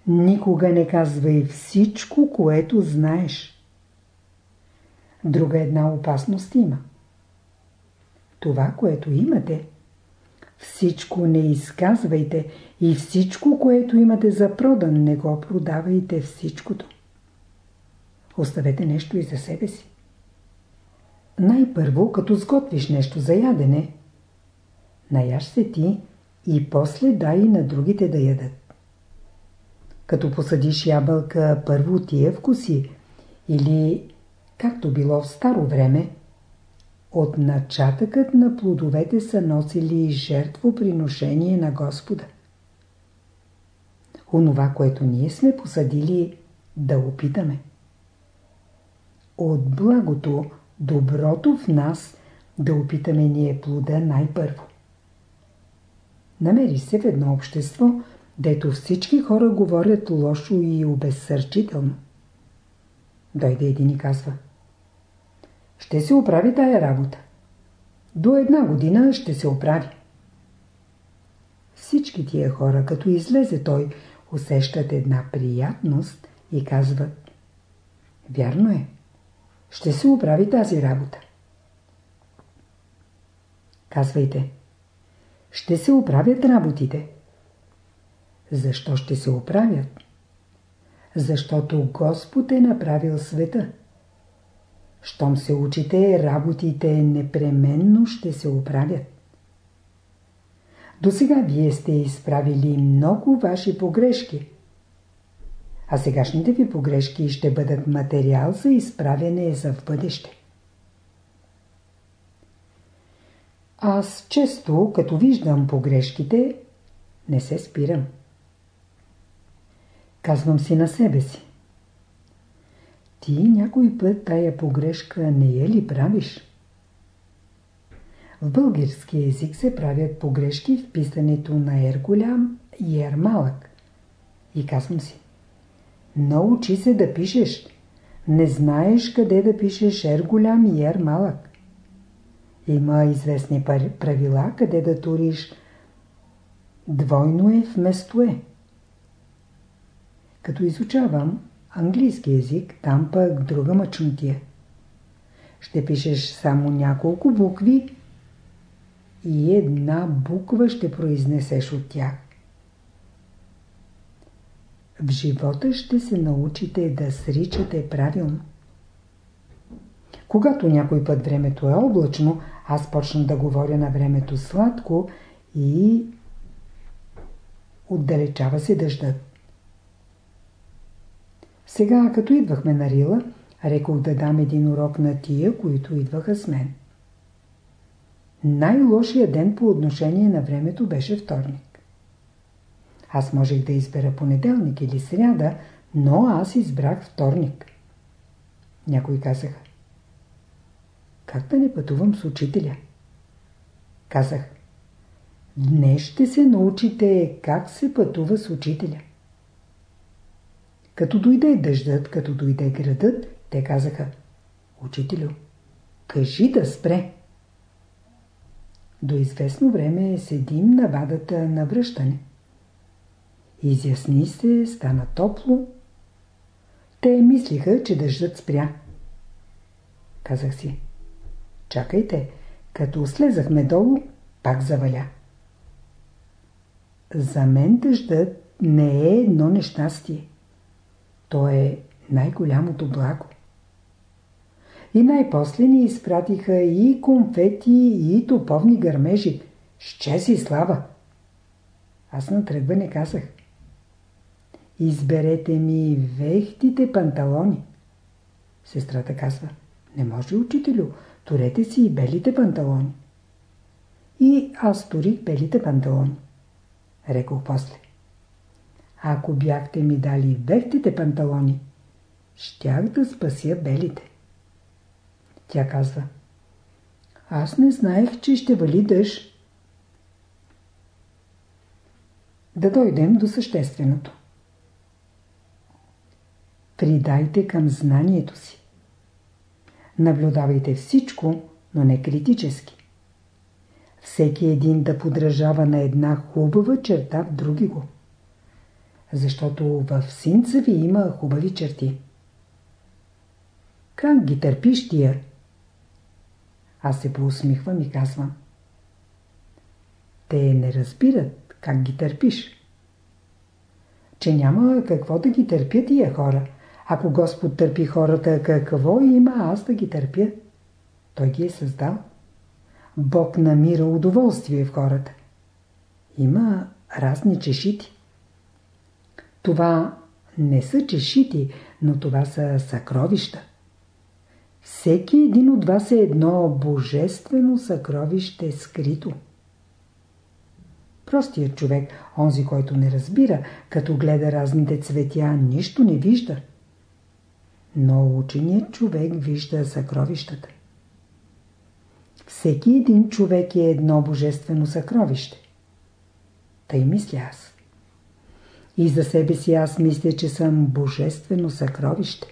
Никога не казвай всичко, което знаеш. Друга една опасност има. Това, което имате, всичко не изказвайте и всичко, което имате за продан, не го продавайте всичкото. Оставете нещо и за себе си. Най-първо, като сготвиш нещо за ядене, наяш се ти и после дай на другите да ядат. Като посадиш ябълка, първо ти я вкуси, или, както било в старо време, от начатъкът на плодовете са носили жертвоприношение на Господа. Онова, което ние сме посадили, да опитаме. От благото, доброто в нас, да опитаме ние плода най-първо. Намери се в едно общество, дето всички хора говорят лошо и обезсърчително. Дойде един и казва – ще се оправи тая работа. До една година ще се оправи. Всички тия хора, като излезе той, усещат една приятност и казват Вярно е, ще се оправи тази работа. Казвайте, ще се оправят работите. Защо ще се оправят? Защото Господ е направил света. Щом се учите, работите непременно ще се оправят. До сега вие сте изправили много ваши погрешки. А сегашните ви погрешки ще бъдат материал за изправяне за в бъдеще. Аз често, като виждам погрешките, не се спирам. Казвам си на себе си. Ти някой път тая погрешка не я ли правиш? В български език се правят погрешки в писането на ер голям и ер малък. И казвам си. Научи се да пишеш. Не знаеш къде да пишеш ер голям и ер малък. Има известни правила, къде да туриш двойно е вместо е. Като изучавам, английски език, там пък друга мъчнотия. Ще пишеш само няколко букви и една буква ще произнесеш от тях. В живота ще се научите да сричате правилно. Когато някой път времето е облачно, аз почна да говоря на времето сладко и отдалечава се дъждът. Сега, като идвахме на Рила, Рекох да дам един урок на тия, които идваха с мен. Най-лошия ден по отношение на времето беше вторник. Аз можех да избера понеделник или сряда, но аз избрах вторник. Някои казаха. Как да не пътувам с учителя? Казах. Днес ще се научите как се пътува с учителя. Като дойде дъждът, като дойде градът, те казаха. Учителю, кажи да спре. До известно време седим на вадата на връщане. Изясни се, стана топло. Те мислиха, че дъждът спря. Казах си. Чакайте, като слезахме долу, пак заваля. За мен дъждът не е едно нещастие. То е най-голямото благо. И най-после ни изпратиха и конфети, и топовни гърмежи. С чест и слава! Аз на тръгване казах. Изберете ми вехтите панталони. Сестрата казва. Не може, учителю. Турете си и белите панталони. И аз турих белите панталони. Рекох после. Ако бяхте ми дали вехтите панталони, щях да спася белите. Тя казва. Аз не знаех, че ще вали дъжд. Да дойдем до същественото. Придайте към знанието си. Наблюдавайте всичко, но не критически. Всеки един да подражава на една хубава черта в други го. Защото в синца ви има хубави черти. Как ги търпиш тия? Аз се поусмихвам и казвам. Те не разбират как ги търпиш. Че няма какво да ги търпят тия хора. Ако Господ търпи хората, какво има аз да ги търпя? Той ги е създал. Бог намира удоволствие в хората. Има разни чешити. Това не са чешити, но това са съкровища. Всеки един от вас е едно божествено съкровище скрито. Простият човек, онзи, който не разбира, като гледа разните цветя, нищо не вижда. Но ученият човек вижда съкровищата. Всеки един човек е едно божествено съкровище. Тъй мисля аз. И за себе си аз мисля, че съм божествено съкровище.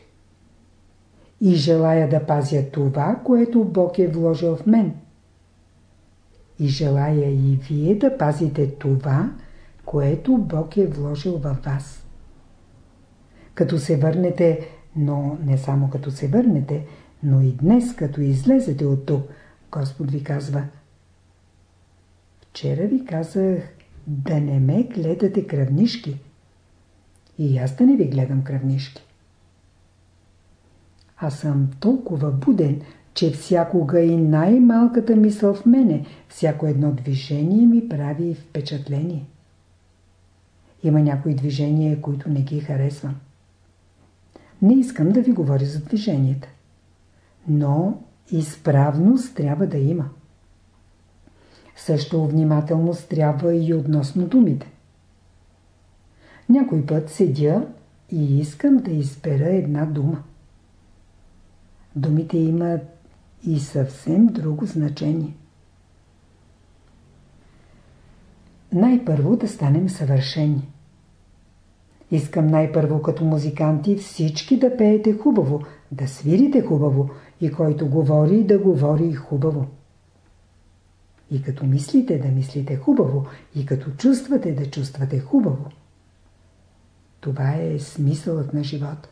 И желая да пазя това, което Бог е вложил в мен. И желая и вие да пазите това, което Бог е вложил във вас. Като се върнете, но не само като се върнете, но и днес, като излезете от тук, Господ ви казва Вчера ви казах да не ме гледате кръвнишки. И аз да не ви гледам кръвнишки. Аз съм толкова буден, че всякога и най-малката мисъл в мене, всяко едно движение ми прави впечатление. Има някои движения, които не ги харесвам. Не искам да ви говоря за движенията. Но изправност трябва да има. Също внимателност трябва и относно думите. Някой път седя и искам да избера една дума. Думите имат и съвсем друго значение. Най-първо да станем съвършени. Искам най-първо като музиканти всички да пеете хубаво, да свирите хубаво и който говори да говори хубаво. И като мислите да мислите хубаво и като чувствате да чувствате хубаво. Това е смисълът на живота.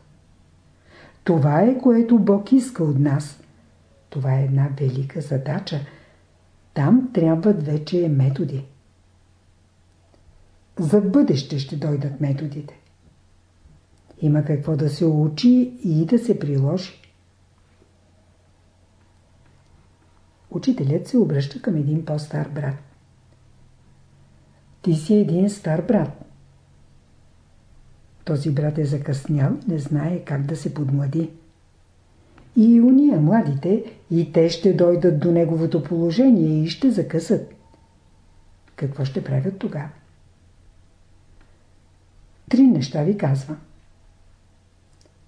Това е което Бог иска от нас. Това е една велика задача. Там трябват вече методи. За бъдеще ще дойдат методите. Има какво да се учи и да се приложи. Учителят се обръща към един по-стар брат. Ти си един стар брат. Този брат е закъснял не знае как да се подмлади. И уния младите, и те ще дойдат до неговото положение и ще закъсат. Какво ще правят тогава? Три неща ви казвам.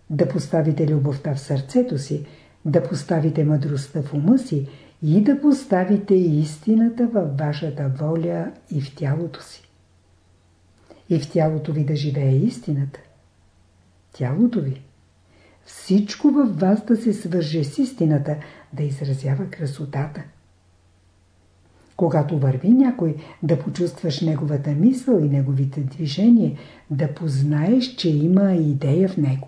Да поставите любовта в сърцето си, да поставите мъдростта в ума си и да поставите истината във вашата воля и в тялото си. И в тялото ви да живее истината. Тялото ви. Всичко във вас да се свърже с истината, да изразява красотата. Когато върви някой, да почувстваш неговата мисъл и неговите движения, да познаеш, че има идея в него.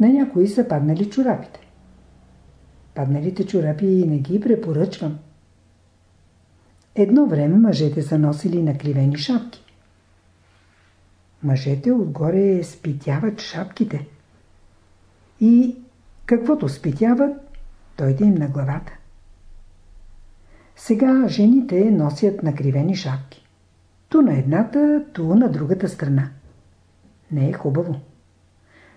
На някои са паднали чорапите. Падналите чорапи не ги препоръчвам. Едно време мъжете са носили накривени шапки. Мъжете отгоре спитяват шапките. И каквото спитяват, дойде им на главата. Сега жените носят накривени шапки. Ту на едната, ту на другата страна. Не е хубаво.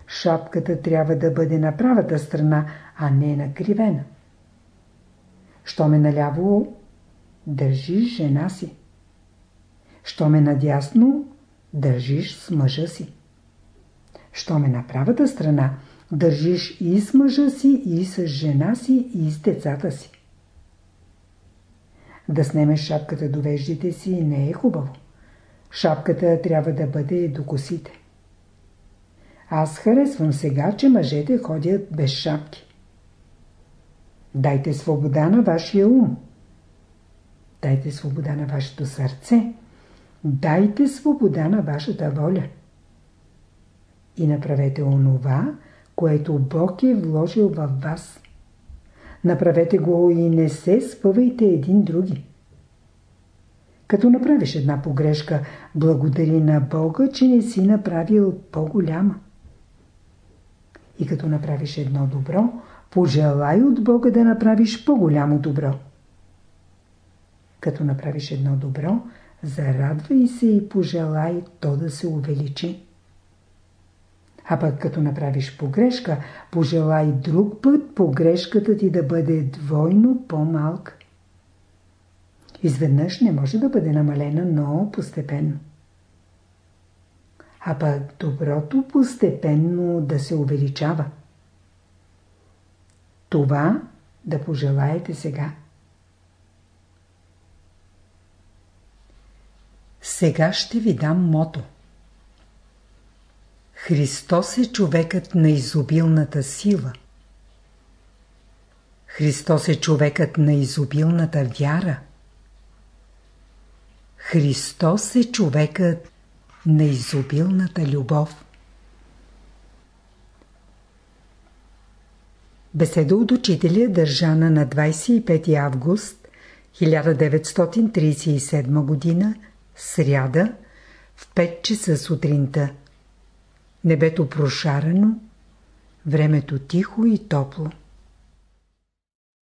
Шапката трябва да бъде на правата страна, а не накривена. Що ме наляво, държиш жена си. Що ме надясно, държиш с мъжа си. Що ме на правата страна, държиш и с мъжа си, и с жена си, и с децата си. Да снемеш шапката до веждите си не е хубаво. Шапката трябва да бъде до косите. Аз харесвам сега, че мъжете ходят без шапки. Дайте свобода на вашия ум. Дайте свобода на вашето сърце. Дайте свобода на вашата воля. И направете онова, което Бог е вложил във вас. Направете го и не се спъвайте един други. Като направиш една погрешка, благодари на Бога, че не си направил по-голяма. И като направиш едно добро, пожелай от Бога да направиш по-голямо добро. Като направиш едно добро, зарадвай се и пожелай то да се увеличи. А пък като направиш погрешка, пожелай друг път погрешката ти да бъде двойно по-малка. Изведнъж не може да бъде намалена, но постепенно. А пък доброто постепенно да се увеличава. Това да пожелаете сега. Сега ще ви дам мото. Христос е човекът на изобилната сила. Христос е човекът на изобилната вяра. Христос е човекът на изобилната любов. Беседа от учителя държана на 25 август 1937 г. Сряда в 5 часа сутринта. Небето прошарено, времето тихо и топло.